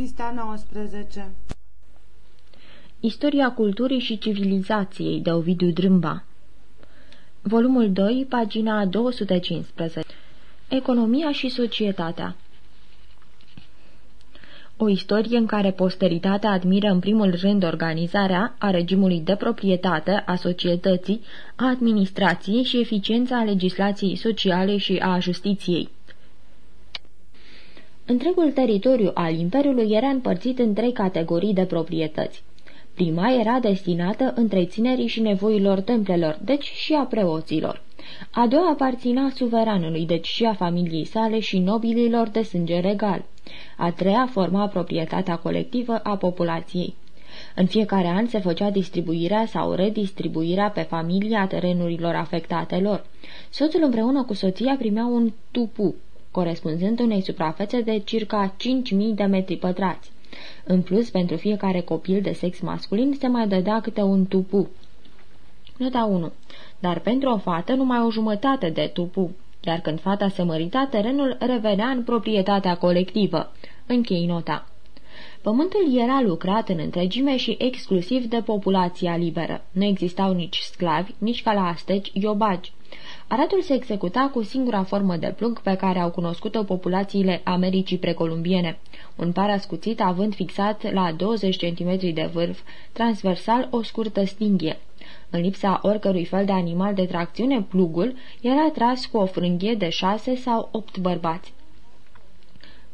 Pista 19 Istoria culturii și civilizației de Ovidiu Drâmba. Volumul 2, pagina 215 Economia și societatea. O istorie în care posteritatea admiră în primul rând organizarea a regimului de proprietate, a societății, a administrației și eficiența legislației sociale și a justiției. Întregul teritoriu al Imperiului era împărțit în trei categorii de proprietăți. Prima era destinată întreținerii și nevoilor templelor, deci și a preoților. A doua aparținea suveranului, deci și a familiei sale și nobililor de sânge regal. A treia forma proprietatea colectivă a populației. În fiecare an se făcea distribuirea sau redistribuirea pe familia terenurilor afectatelor. Soțul împreună cu soția primea un tupu, corespunzând unei suprafețe de circa 5.000 de metri pătrați. În plus, pentru fiecare copil de sex masculin se mai dădea câte un tupu. Nota 1. Dar pentru o fată numai o jumătate de tupu, iar când fata se mărita, terenul revenea în proprietatea colectivă. Închei nota. Pământul era lucrat în întregime și exclusiv de populația liberă. Nu existau nici sclavi, nici ca la asteci iobagi. Aratul se executa cu singura formă de plug pe care au cunoscut-o populațiile Americii precolumbiene, un par ascuțit având fixat la 20 cm de vârf, transversal o scurtă stinghie. În lipsa oricărui fel de animal de tracțiune, plugul era tras cu o frânghie de șase sau opt bărbați.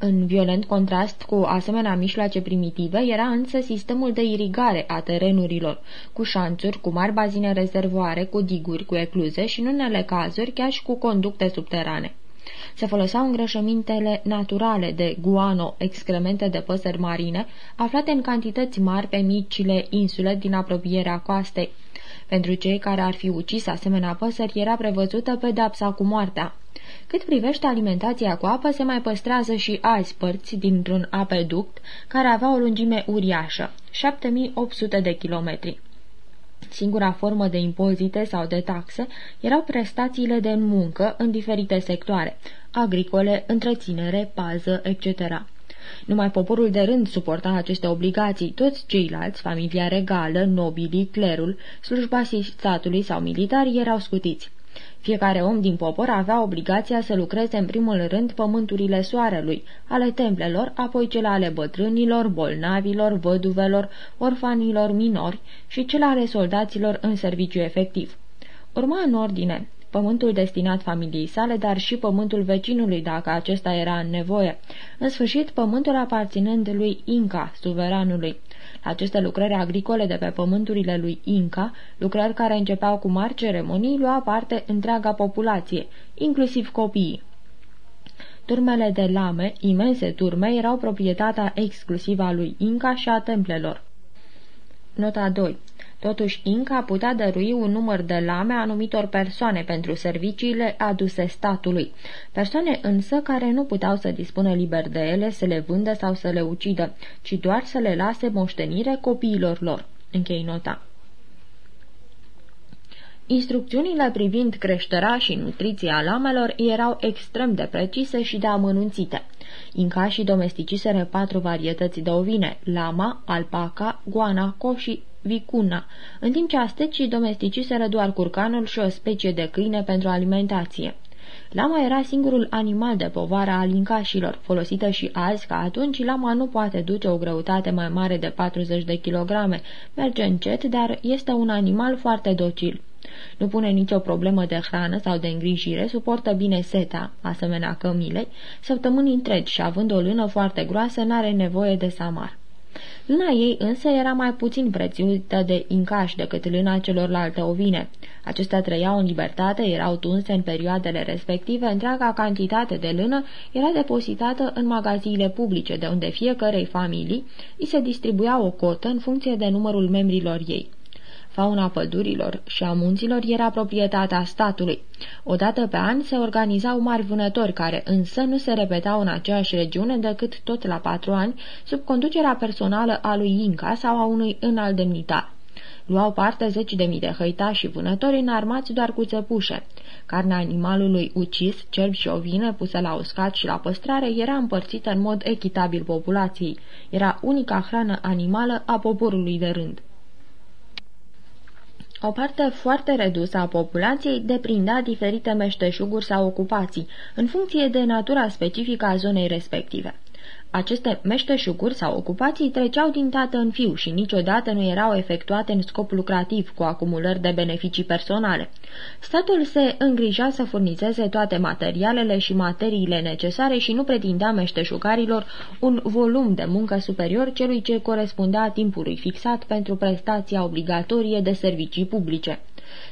În violent contrast cu asemenea mișloace primitive era însă sistemul de irigare a terenurilor, cu șanțuri, cu mari bazine rezervoare, cu diguri, cu ecluze și în unele cazuri chiar și cu conducte subterane. Se foloseau îngrășămintele naturale de guano, excremente de păsări marine, aflate în cantități mari pe micile insule din apropierea coastei. Pentru cei care ar fi ucis asemenea păsări era prevăzută pedapsa cu moartea. Cât privește alimentația cu apă, se mai păstrează și alți părți dintr-un apeduct care avea o lungime uriașă, 7800 de kilometri. Singura formă de impozite sau de taxe erau prestațiile de muncă în diferite sectoare, agricole, întreținere, pază, etc. Numai poporul de rând suporta aceste obligații, toți ceilalți, familia regală, nobilii, clerul, slujba statului sau militari erau scutiți. Fiecare om din popor avea obligația să lucreze în primul rând pământurile soarelui, ale templelor, apoi cele ale bătrânilor, bolnavilor, văduvelor, orfanilor minori și cele ale soldaților în serviciu efectiv. Urma în ordine pământul destinat familiei sale, dar și pământul vecinului, dacă acesta era în nevoie. În sfârșit, pământul aparținând lui Inca, suveranului. Aceste lucrări agricole de pe pământurile lui Inca, lucrări care începeau cu mari ceremonii, lua parte întreaga populație, inclusiv copiii. Turmele de lame, imense turme, erau proprietatea exclusivă a lui Inca și a templelor. Nota 2 Totuși, Inca putea dărui un număr de lame anumitor persoane pentru serviciile aduse statului, persoane însă care nu puteau să dispună liber de ele, să le vândă sau să le ucidă, ci doar să le lase moștenire copiilor lor. Închei nota. Instrucțiunile privind creșterea și nutriția lamelor erau extrem de precise și de amănunțite. Incașii domesticiseră patru varietăți de ovine, lama, alpaca, guanaco și vicuna, în timp ce astecii domesticiseră doar curcanul și o specie de câine pentru alimentație. Lama era singurul animal de povară al incașilor, folosită și azi ca atunci, lama nu poate duce o greutate mai mare de 40 de kilograme, merge încet, dar este un animal foarte docil. Nu pune nicio problemă de hrană sau de îngrijire, suportă bine seta, asemenea cămilei, săptămâni întregi și având o lână foarte groasă, n-are nevoie de samar. Lâna ei însă era mai puțin prețiută de incaș decât lâna celorlalte ovine. Acestea trăiau în libertate, erau tunse în perioadele respective, întreaga cantitate de lână era depozitată în magaziile publice, de unde fiecărei familii îi se distribuia o cotă în funcție de numărul membrilor ei. Fauna pădurilor și a munților era proprietatea statului. Odată pe an se organizau mari vânători care însă nu se repetau în aceeași regiune decât tot la patru ani, sub conducerea personală a lui Inca sau a unui înalt demnitar. Luau parte zeci de mii de hăitași și vânători înarmați doar cu țăpușe. Carnea animalului ucis, cerb și ovine pusă la uscat și la păstrare era împărțită în mod echitabil populației. Era unica hrană animală a poporului de rând. O parte foarte redusă a populației deprindea diferite meșteșuguri sau ocupații, în funcție de natura specifică a zonei respective. Aceste meșteșuguri sau ocupații treceau din tată în fiu și niciodată nu erau efectuate în scop lucrativ, cu acumulări de beneficii personale. Statul se îngrija să furnizeze toate materialele și materiile necesare și nu pretindea meșteșugarilor un volum de muncă superior celui ce corespundea timpului fixat pentru prestația obligatorie de servicii publice.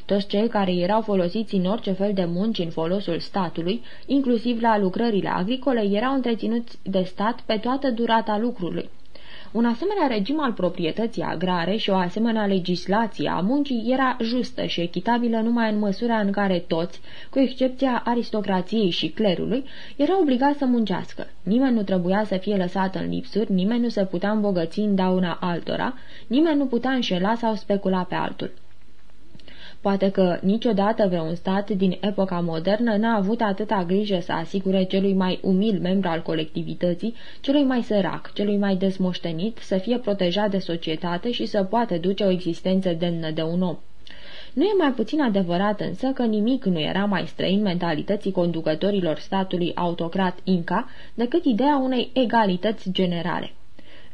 Toți cei care erau folosiți în orice fel de munci în folosul statului, inclusiv la lucrările agricole, erau întreținuți de stat pe toată durata lucrului. Un asemenea regim al proprietății agrare și o asemenea legislație a muncii era justă și echitabilă numai în măsura în care toți, cu excepția aristocrației și clerului, erau obligați să muncească. Nimeni nu trebuia să fie lăsat în lipsuri, nimeni nu se putea îmbogăți în dauna altora, nimeni nu putea înșela sau specula pe altul. Poate că niciodată vreun stat din epoca modernă n-a avut atâta grijă să asigure celui mai umil membru al colectivității, celui mai sărac, celui mai desmoștenit, să fie protejat de societate și să poată duce o existență demnă de un om. Nu e mai puțin adevărat însă că nimic nu era mai străin mentalității conducătorilor statului autocrat Inca decât ideea unei egalități generale.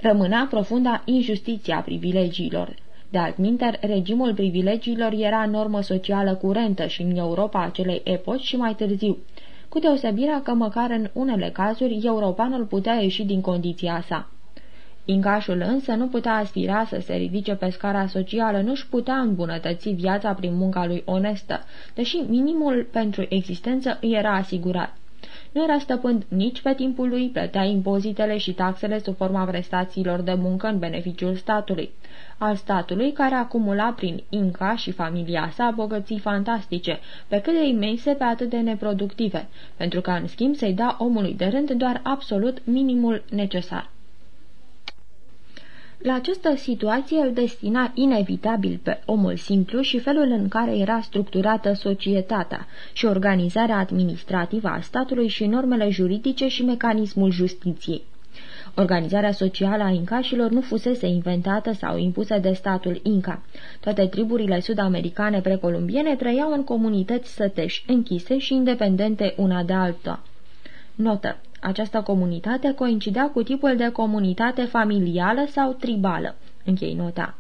Rămânea profunda injustiția privilegiilor, de altminteri, regimul privilegiilor era normă socială curentă și în Europa acelei epoci și mai târziu, cu deosebirea că măcar în unele cazuri europanul putea ieși din condiția sa. Incașul însă nu putea aspira să se ridice pe scara socială, nu-și putea îmbunătăți viața prin munca lui onestă, deși minimul pentru existență îi era asigurat. Nu era stăpând nici pe timpul lui, plătea impozitele și taxele sub forma prestațiilor de muncă în beneficiul statului al statului care acumula prin Inca și familia sa bogății fantastice, pe cât de imense pe atât de neproductive, pentru că în schimb să-i da omului de rând doar absolut minimul necesar. La această situație îl destina inevitabil pe omul simplu și felul în care era structurată societatea și organizarea administrativă a statului și normele juridice și mecanismul justiției. Organizarea socială a incașilor nu fusese inventată sau impusă de statul Inca. Toate triburile sud-americane precolumbiene trăiau în comunități săteși, închise și independente una de alta. Notă. Această comunitate coincidea cu tipul de comunitate familială sau tribală. Închei nota.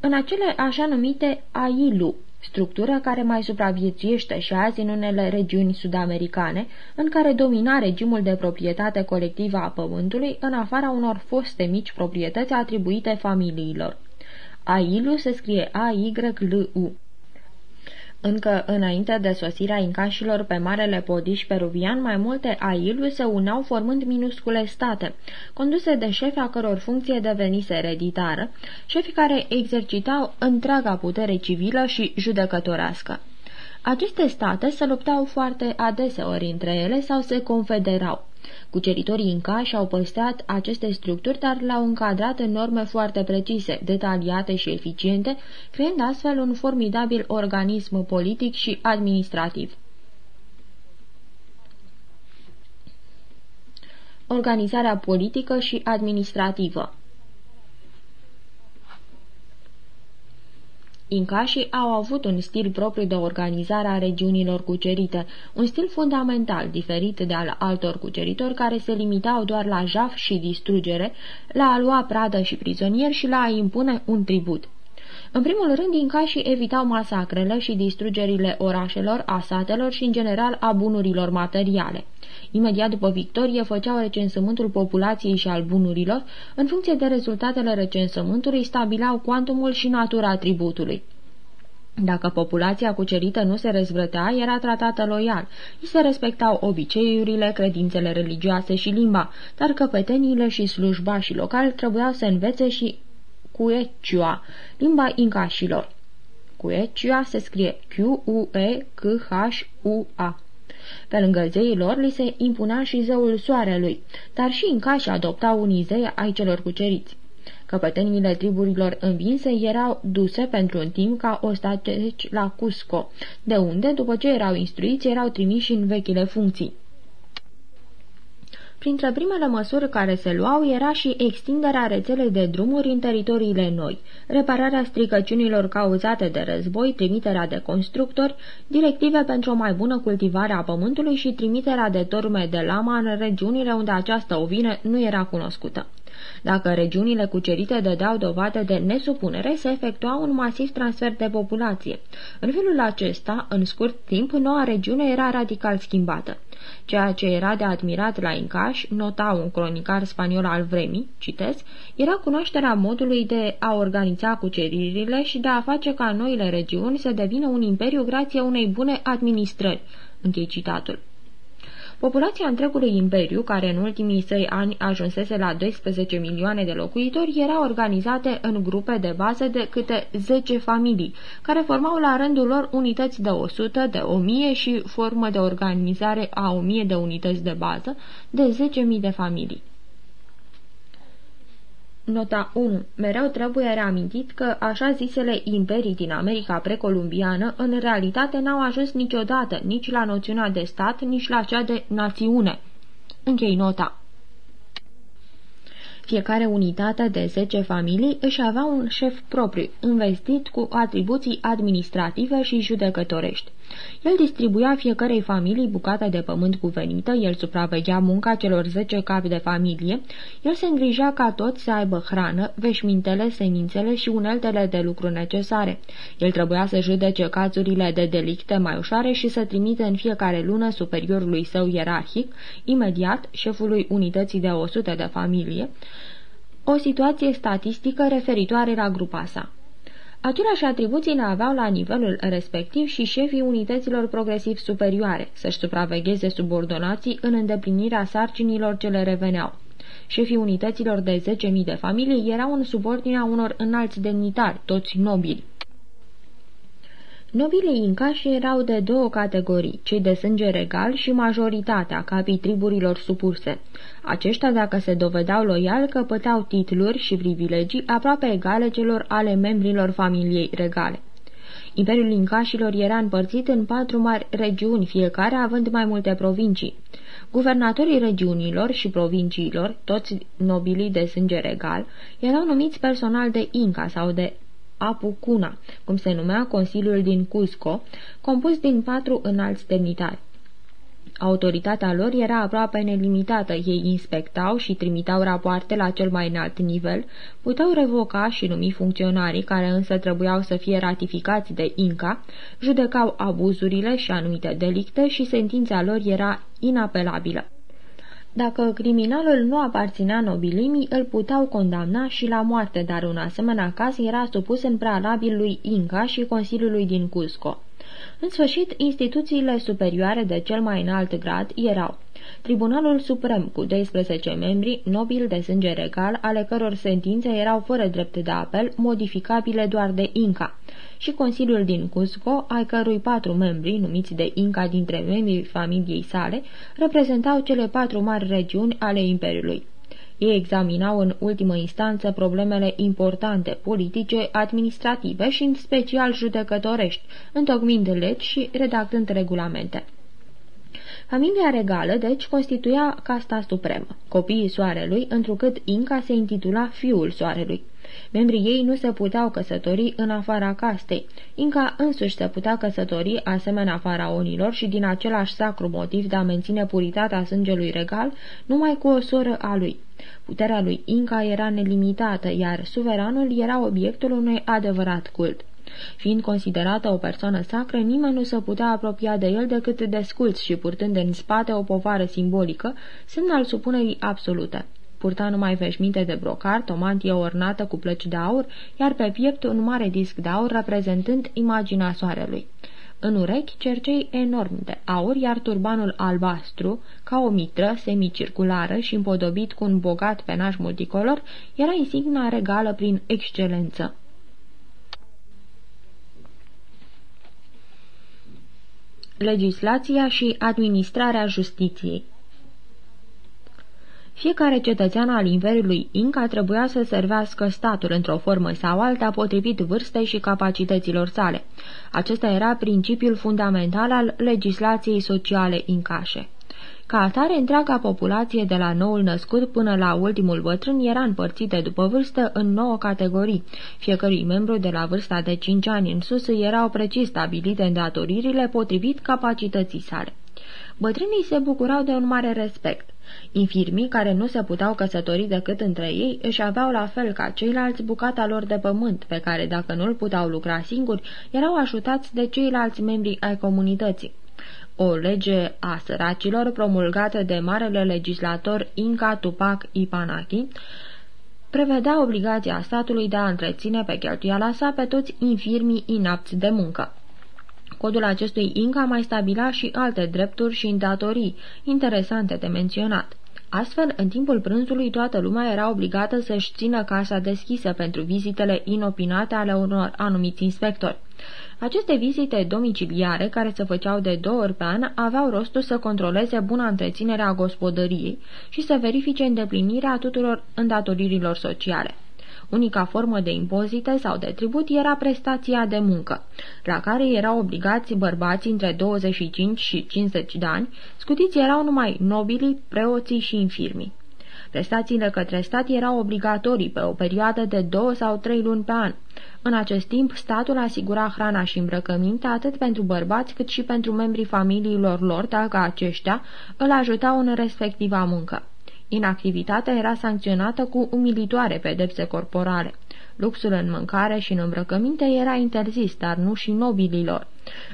În acele așa numite ailu, structură care mai supraviețuiește și azi în unele regiuni sud-americane, în care domina regimul de proprietate colectivă a pământului în afara unor foste mici proprietăți atribuite familiilor. Ailu se scrie A-Y-L-U. Încă înainte de sosirea incașilor pe Marele Podiș peruvian, mai multe ailu se uneau formând minuscule state, conduse de șefi a căror funcție devenise ereditară, șefi care exercitau întreaga putere civilă și judecătorească. Aceste state se luptau foarte adeseori între ele sau se confederau. Cuceritorii inca și-au păstrat aceste structuri, dar le-au încadrat în norme foarte precise, detaliate și eficiente, creând astfel un formidabil organism politic și administrativ. Organizarea politică și administrativă Incașii au avut un stil propriu de organizare a regiunilor cucerite, un stil fundamental diferit de al altor cuceritori care se limitau doar la jaf și distrugere, la a lua pradă și prizonieri și la a impune un tribut. În primul rând, incașii evitau masacrele și distrugerile orașelor, a satelor și, în general, a bunurilor materiale. Imediat după victorie, făceau recensământul populației și al bunurilor, în funcție de rezultatele recensământului, stabilau cuantumul și natura tributului. Dacă populația cucerită nu se răzvrătea, era tratată loial. Îi se respectau obiceiurile, credințele religioase și limba, dar căpeteniile și slujbașii locali trebuiau să învețe și Quechua, limba incașilor. Quechua se scrie Q-U-E-C-H-U-A. Pe lângă zeii lor li se impunea și zeul soarelui, dar și incașii adoptau unii zei ai celor cuceriți. Căpătenile triburilor învinse erau duse pentru un timp ca ostateci la Cusco, de unde, după ce erau instruiți, erau trimiși în vechile funcții. Printre primele măsuri care se luau era și extinderea rețelei de drumuri în teritoriile noi, repararea stricăciunilor cauzate de război, trimiterea de constructori, directive pentru o mai bună cultivare a pământului și trimiterea de turme de lama în regiunile unde această ovine nu era cunoscută. Dacă regiunile cucerite dădeau dovadă de nesupunere, se efectua un masiv transfer de populație. În felul acesta, în scurt timp, noua regiune era radical schimbată. Ceea ce era de admirat la Incaș, nota un cronicar spaniol al vremii, citesc, era cunoașterea modului de a organiza cuceririle și de a face ca noile regiuni să devină un imperiu grație unei bune administrări. Închei citatul. Populația întregului imperiu, care în ultimii săi ani ajunsese la 12 milioane de locuitori, era organizate în grupe de bază de câte 10 familii, care formau la rândul lor unități de 100, de 1000 și formă de organizare a 1000 de unități de bază de 10.000 de familii. Nota 1. Mereu trebuie reamintit că așa zisele imperii din America precolumbiană în realitate n-au ajuns niciodată nici la noțiunea de stat, nici la cea de națiune. Închei nota. Fiecare unitate de 10 familii își avea un șef propriu, investit cu atribuții administrative și judecătorești. El distribuia fiecarei familii bucata de pământ cuvenită, el supraveghea munca celor zece capi de familie, el se îngrijea ca toți să aibă hrană, veșmintele, semințele și uneltele de lucru necesare. El trebuia să judece cazurile de delicte mai ușoare și să trimite în fiecare lună superiorului său ierarhic, imediat șefului unității de 100 de familie, o situație statistică referitoare la grupa sa. Aceleași atribuții le aveau la nivelul respectiv și șefii unităților progresiv superioare, să-și supravegheze subordonații în îndeplinirea sarcinilor ce le reveneau. Șefii unităților de 10.000 de familii erau în subordinea unor înalți demnitari, toți nobili. Nobilii incași erau de două categorii, cei de sânge regal și majoritatea, capii triburilor supuse. Aceștia, dacă se dovedeau loial, căpăteau titluri și privilegii aproape egale celor ale membrilor familiei regale. Imperiul incașilor era împărțit în patru mari regiuni, fiecare având mai multe provincii. Guvernatorii regiunilor și provinciilor, toți nobilii de sânge regal, erau numiți personal de Inca sau de Apucuna, cum se numea Consiliul din Cusco, compus din patru înalți demnitari. Autoritatea lor era aproape nelimitată, ei inspectau și trimiteau rapoarte la cel mai înalt nivel, puteau revoca și numi funcționarii care însă trebuiau să fie ratificați de Inca, judecau abuzurile și anumite delicte și sentința lor era inapelabilă. Dacă criminalul nu aparținea nobilimii, îl puteau condamna și la moarte, dar un asemenea caz era supus în prealabil lui Inca și Consiliului din Cusco. În sfârșit, instituțiile superioare de cel mai înalt grad erau Tribunalul Suprem cu 12 membri, nobili de sânge regal, ale căror sentințe erau fără drept de apel, modificabile doar de Inca, și Consiliul din Cusco, ai cărui patru membri, numiți de Inca dintre membrii familiei sale, reprezentau cele patru mari regiuni ale Imperiului. Ei examinau în ultimă instanță problemele importante, politice, administrative și în special judecătorești, întocmind legi și redactând regulamente. Familia regală, deci, constituia casta supremă, copiii soarelui, întrucât Inca se intitula fiul soarelui. Membrii ei nu se puteau căsători în afara castei. Inca însuși se putea căsători asemenea faraonilor și din același sacru motiv de a menține puritatea sângelui regal numai cu o soră a lui. Puterea lui Inca era nelimitată, iar suveranul era obiectul unui adevărat cult. Fiind considerată o persoană sacră, nimeni nu se putea apropia de el decât de sculți și purtând în spate o povară simbolică, semn al supunerii absolute. Purta numai veșminte de brocart, o mantie ornată cu plăci de aur, iar pe piept un mare disc de aur reprezentând imaginea soarelui. În urechi cercei enormi de aur, iar turbanul albastru, ca o mitră semicirculară și împodobit cu un bogat penaj multicolor, era insigna regală prin excelență. Legislația și administrarea justiției Fiecare cetățean al Imperiului Inca trebuia să servească statul într-o formă sau alta potrivit vârstei și capacităților sale. Acesta era principiul fundamental al legislației sociale incașe. Ca atare, întreaga populație de la noul născut până la ultimul bătrân era împărțită după vârstă în nouă categorii. Fiecărui membru de la vârsta de 5 ani în sus erau precis stabilite îndatoririle potrivit capacității sale. Bătrânii se bucurau de un mare respect. Infirmii, care nu se puteau căsători decât între ei, își aveau la fel ca ceilalți bucata lor de pământ, pe care, dacă nu-l puteau lucra singuri, erau ajutați de ceilalți membri ai comunității. O lege a săracilor, promulgată de marele legislator Inca Tupac Ipanaki, prevedea obligația statului de a întreține pe cheltuiala sa pe toți infirmii inapți de muncă. Codul acestui Inca mai stabila și alte drepturi și îndatorii, interesante de menționat. Astfel, în timpul prânzului, toată lumea era obligată să-și țină casa deschisă pentru vizitele inopinate ale unor anumiți inspectori. Aceste vizite domiciliare, care se făceau de două ori pe an, aveau rostul să controleze buna întreținere a gospodăriei și să verifice îndeplinirea tuturor îndatoririlor sociale. Unica formă de impozite sau de tribut era prestația de muncă, la care erau obligați bărbații între 25 și 50 de ani, scutiți erau numai nobilii, preoții și infirmii. Prestațiile către stat erau obligatorii pe o perioadă de două sau trei luni pe an. În acest timp, statul asigura hrana și îmbrăcăminte atât pentru bărbați cât și pentru membrii familiilor lor, dacă aceștia îl ajutau în respectiva muncă. Inactivitatea era sancționată cu umilitoare pedepse corporale. Luxul în mâncare și în îmbrăcăminte era interzis, dar nu și nobililor.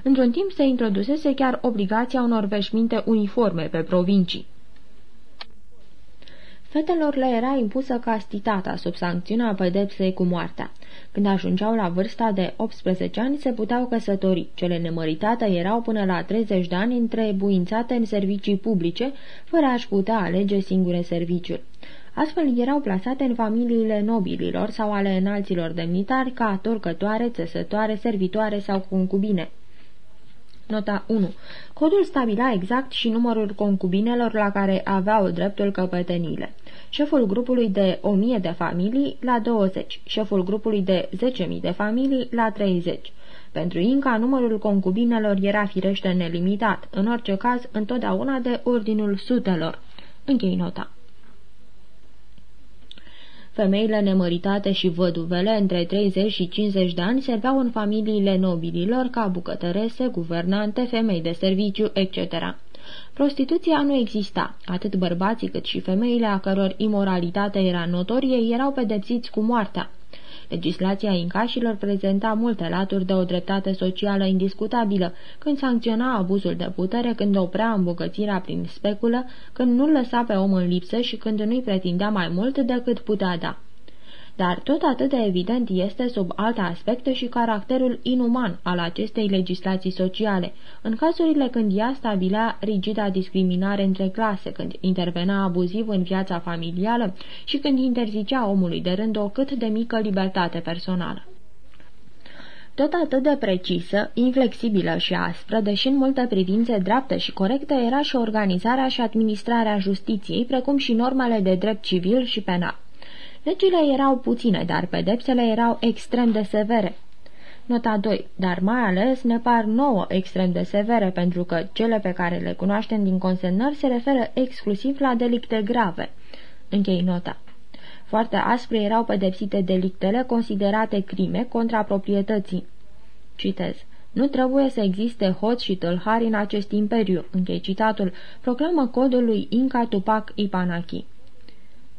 Într-un timp se introdusese chiar obligația unor veșminte uniforme pe provincii. Fetelor le era impusă castitatea sub sancțiunea pedepsei cu moartea. Când ajungeau la vârsta de 18 ani, se puteau căsători. Cele nemăritate erau până la 30 de ani întrebuințate în servicii publice, fără a-și putea alege singure serviciul. Astfel erau plasate în familiile nobililor sau ale înalților demnitari ca torcătoare, țesătoare, servitoare sau concubine. Nota 1. Codul stabila exact și numărul concubinelor la care aveau dreptul căpătenile șeful grupului de 1000 de familii la 20, șeful grupului de 10.000 de familii la 30. Pentru Inca, numărul concubinelor era firește nelimitat, în orice caz, întotdeauna de ordinul sutelor. Închei nota. Femeile nemăritate și văduvele între 30 și 50 de ani serveau în familiile nobililor ca bucătărese, guvernante, femei de serviciu, etc. Prostituția nu exista. Atât bărbații cât și femeile a căror imoralitate era notorie erau pedepsiți cu moartea. Legislația incașilor prezenta multe laturi de o dreptate socială indiscutabilă, când sancționa abuzul de putere, când oprea îmbogățirea prin speculă, când nu lăsa pe om în lipsă și când nu-i pretindea mai mult decât putea da dar tot atât de evident este sub alte aspecte și caracterul inuman al acestei legislații sociale, în cazurile când ea stabilea rigida discriminare între clase, când intervena abuziv în viața familială și când interzicea omului de rând o cât de mică libertate personală. Tot atât de precisă, inflexibilă și aspră, deși în multe privințe dreaptă și corectă, era și organizarea și administrarea justiției, precum și normele de drept civil și penal. Legile erau puține, dar pedepsele erau extrem de severe. Nota 2. Dar mai ales ne par nouă extrem de severe, pentru că cele pe care le cunoaștem din consemnări se referă exclusiv la delicte grave. Închei nota. Foarte aspre erau pedepsite delictele considerate crime contra proprietății. Citez. Nu trebuie să existe hoți și tâlhari în acest imperiu, închei citatul, proclamă codul lui Inca Tupac Ipanaki.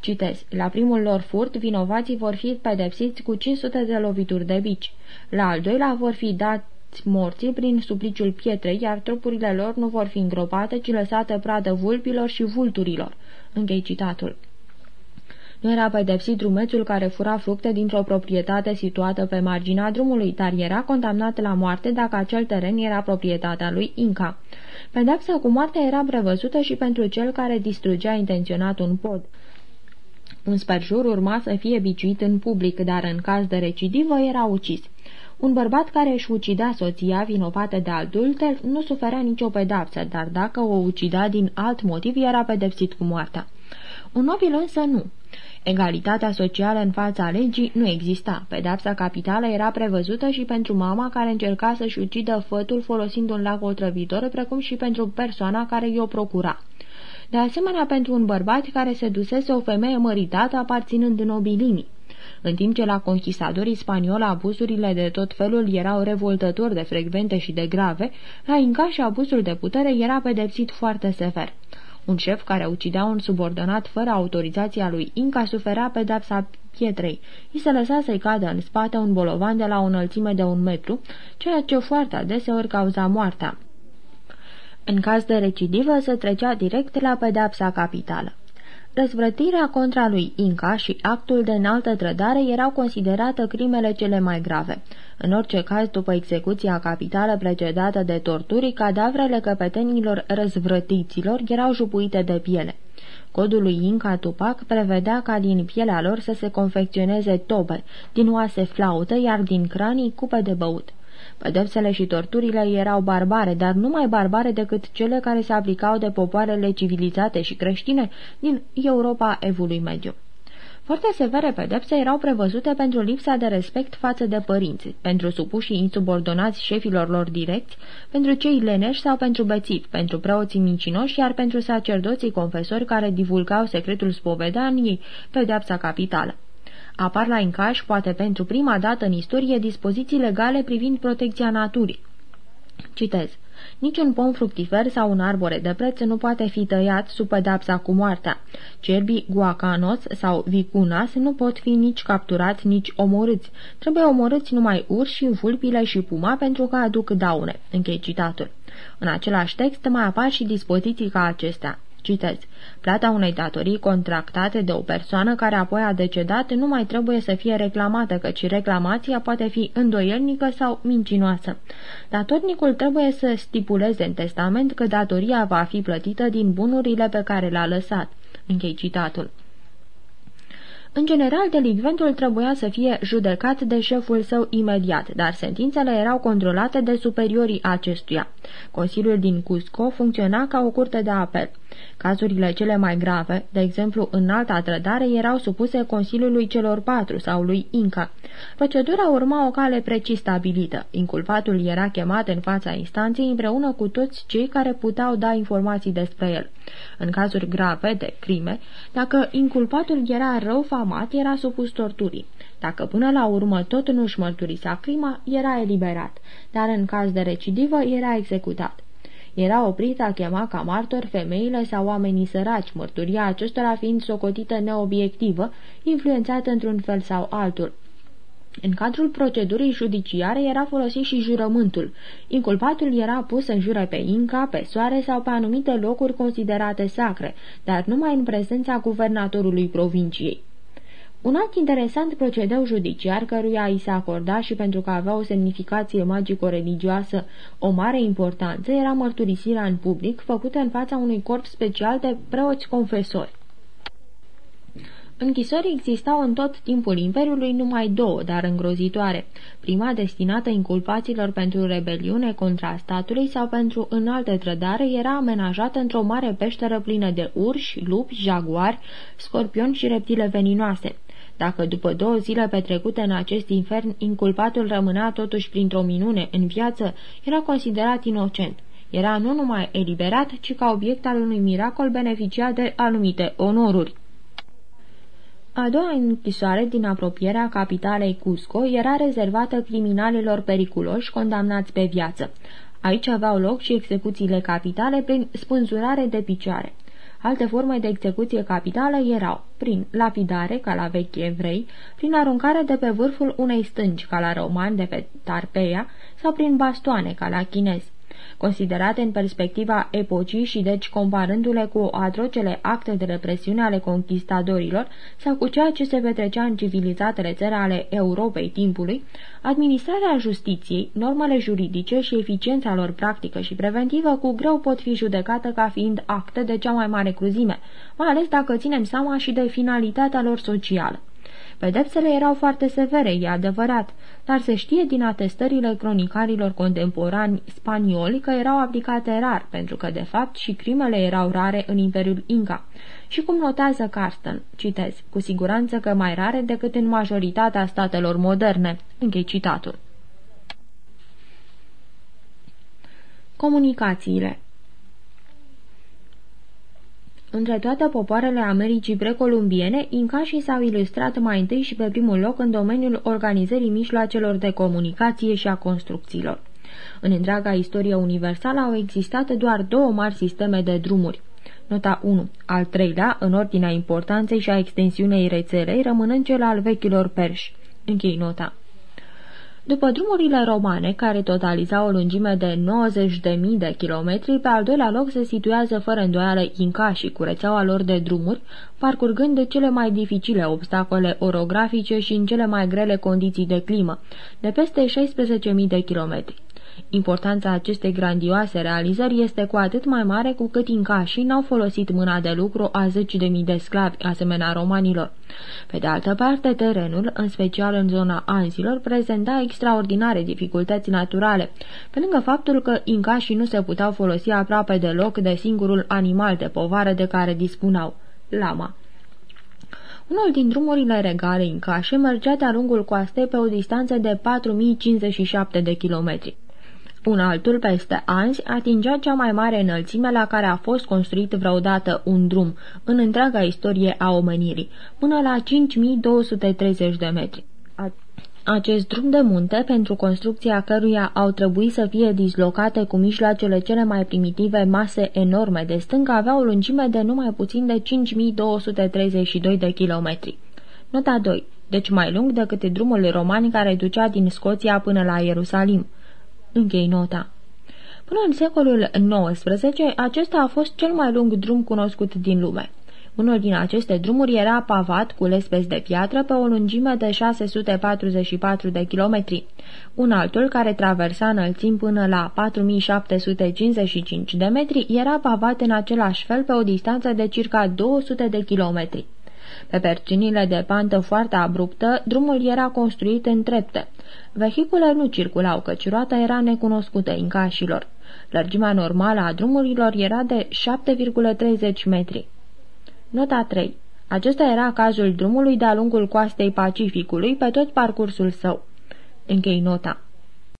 Citez. La primul lor furt, vinovații vor fi pedepsiți cu 500 de lovituri de bici. La al doilea vor fi dați morții prin supliciul pietrei, iar trupurile lor nu vor fi îngropate, ci lăsate pradă vulpilor și vulturilor. Închei citatul. Nu era pedepsit drumețul care fura fructe dintr-o proprietate situată pe marginea drumului, dar era condamnat la moarte dacă acel teren era proprietatea lui Inca. Pedepsa cu moartea era prevăzută și pentru cel care distrugea intenționat un pod. Un sperjur urma să fie biciuit în public, dar în caz de recidivă era ucis. Un bărbat care își ucidea soția vinovată de adulter nu suferea nicio pedapsă, dar dacă o ucida din alt motiv era pedepsit cu moartea. Un nobil însă nu. Egalitatea socială în fața legii nu exista. Pedapsa capitală era prevăzută și pentru mama care încerca să-și ucidă fătul folosind un lac otrăvitor, precum și pentru persoana care i-o procura. De asemenea, pentru un bărbat care se dusese o femeie măritată aparținând nobilimii. În timp ce la conquistadorii spanioli abuzurile de tot felul erau revoltători de frecvente și de grave, la Inca și abuzul de putere era pedepsit foarte sever. Un șef care ucidea un subordonat fără autorizația lui Inca suferea pedepsa pietrei. I se lăsa să-i cadă în spate un bolovan de la o înălțime de un metru, ceea ce foarte adeseori cauza moartea. În caz de recidivă se trecea direct la pedepsa capitală. Răzvrătirea contra lui Inca și actul de înaltă trădare erau considerate crimele cele mai grave. În orice caz, după execuția capitală precedată de torturi, cadavrele căpetenilor răzvrătiților erau jupuite de piele. Codul lui Inca Tupac prevedea ca din pielea lor să se confecționeze tobe, din oase flaută, iar din cranii cupe de băut. Pedepsele și torturile erau barbare, dar nu mai barbare decât cele care se aplicau de popoarele civilizate și creștine din Europa evului mediu. Foarte severe pedepse erau prevăzute pentru lipsa de respect față de părinți, pentru supușii insubordonați șefilor lor direcți, pentru cei leneși sau pentru bețivi, pentru preoții mincinoși, iar pentru sacerdoții confesori care divulgau secretul spovedaniei, pedepsa capitală. Apar la încaș, poate pentru prima dată în istorie, dispoziții legale privind protecția naturii. Citez. Niciun pom fructifer sau un arbore de preț nu poate fi tăiat sub pedapsa cu moartea. Cerbii guacanos sau vicunas nu pot fi nici capturați, nici omorâți. Trebuie omorâți numai urși, vulpile și puma pentru că aduc daune. Închei citatul. În același text mai apar și dispoziții ca acestea. Citez. Plata unei datorii contractate de o persoană care apoi a decedat nu mai trebuie să fie reclamată, căci reclamația poate fi îndoielnică sau mincinoasă. Datornicul trebuie să stipuleze în testament că datoria va fi plătită din bunurile pe care le-a lăsat. Închei citatul. În general, delicventul trebuia să fie judecat de șeful său imediat, dar sentințele erau controlate de superiorii acestuia. Consiliul din Cusco funcționa ca o curte de apel. Cazurile cele mai grave, de exemplu în alta trădare, erau supuse Consiliului celor patru sau lui Inca. Procedura urma o cale precis stabilită. Inculpatul era chemat în fața instanței împreună cu toți cei care puteau da informații despre el. În cazuri grave de crime, dacă inculpatul era rău famat, era supus torturii. Dacă până la urmă tot nu-și mărturisea crima, era eliberat, dar în caz de recidivă era executat. Era oprit a chema ca martor femeile sau oamenii săraci, mărturia acestora fiind socotită neobiectivă, influențată într-un fel sau altul. În cadrul procedurii judiciare era folosit și jurământul. Inculpatul era pus în jură pe Inca, pe soare sau pe anumite locuri considerate sacre, dar numai în prezența guvernatorului provinciei. Un alt interesant procedeu judiciar căruia îi se acorda și pentru că avea o semnificație magico-religioasă o mare importanță era mărturisirea în public făcută în fața unui corp special de preoți confesori. Închisori existau în tot timpul Imperiului numai două, dar îngrozitoare. Prima destinată inculpaților pentru rebeliune contra statului sau pentru înalte trădare era amenajată într-o mare peșteră plină de urși, lupi, jaguari, scorpioni și reptile veninoase. Dacă după două zile petrecute în acest infern, inculpatul rămânea totuși printr-o minune în viață, era considerat inocent. Era nu numai eliberat, ci ca obiect al unui miracol beneficiat de anumite onoruri. A doua închisoare din apropierea capitalei Cusco era rezervată criminalilor periculoși condamnați pe viață. Aici aveau loc și execuțiile capitale prin spânzurare de picioare. Alte forme de execuție capitală erau prin lapidare, ca la vechi evrei, prin aruncare de pe vârful unei stânci, ca la romani de pe Tarpeia, sau prin bastoane, ca la chinezi considerate în perspectiva epocii și deci comparându-le cu atrocele acte de represiune ale conquistadorilor sau cu ceea ce se petrecea în civilizatele țări ale Europei timpului, administrarea justiției, normele juridice și eficiența lor practică și preventivă cu greu pot fi judecată ca fiind acte de cea mai mare cruzime, mai ales dacă ținem seama și de finalitatea lor socială. Pedepsele erau foarte severe, e adevărat, dar se știe din atestările cronicarilor contemporani spanioli că erau aplicate rar, pentru că, de fapt, și crimele erau rare în Imperiul Inca. Și cum notează Carsten, citez, cu siguranță că mai rare decât în majoritatea statelor moderne. Închei citatul. Comunicațiile între toate popoarele Americii precolumbiene, incașii s-au ilustrat mai întâi și pe primul loc în domeniul organizării mijloacelor de comunicație și a construcțiilor. În întreaga istorie universală au existat doar două mari sisteme de drumuri. Nota 1. Al treilea, în ordinea importanței și a extensiunei rețelei, rămânând cel al vechilor perși. Închei nota. După drumurile romane, care totalizau o lungime de 90.000 de kilometri, pe al doilea loc se situează fără îndoială și cu rețeaua lor de drumuri, parcurgând cele mai dificile obstacole orografice și în cele mai grele condiții de climă, de peste 16.000 de kilometri. Importanța acestei grandioase realizări este cu atât mai mare cu cât incașii n-au folosit mâna de lucru a zeci de mii de sclavi, asemenea romanilor. Pe de altă parte, terenul, în special în zona anzilor, prezenta extraordinare dificultăți naturale, pe lângă faptul că incașii nu se puteau folosi aproape deloc de singurul animal de povară de care dispunau, lama. Unul din drumurile regale incașe mergea de-a lungul coastei pe o distanță de 4057 de kilometri. Un altul, peste anzi, atingea cea mai mare înălțime la care a fost construit vreodată un drum în întreaga istorie a omenirii, până la 5230 de metri. Acest drum de munte, pentru construcția căruia au trebuit să fie dislocate cu mijloacele cele mai primitive mase enorme de stâncă, avea o lungime de numai puțin de 5232 de kilometri. Nota 2. Deci mai lung decât drumul roman care ducea din Scoția până la Ierusalim. Închei nota. Până în secolul XIX, acesta a fost cel mai lung drum cunoscut din lume. Unul din aceste drumuri era pavat cu lespezi de piatră pe o lungime de 644 de kilometri. Un altul, care traversa înălțim până la 4755 de metri, era pavat în același fel pe o distanță de circa 200 de kilometri. Pe percinile de pantă foarte abruptă, drumul era construit în trepte. Vehicule nu circulau, căci roata era necunoscută incașilor. Lărgimea normală a drumurilor era de 7,30 metri. Nota 3. Acesta era cazul drumului de-a lungul coastei Pacificului pe tot parcursul său. Închei nota.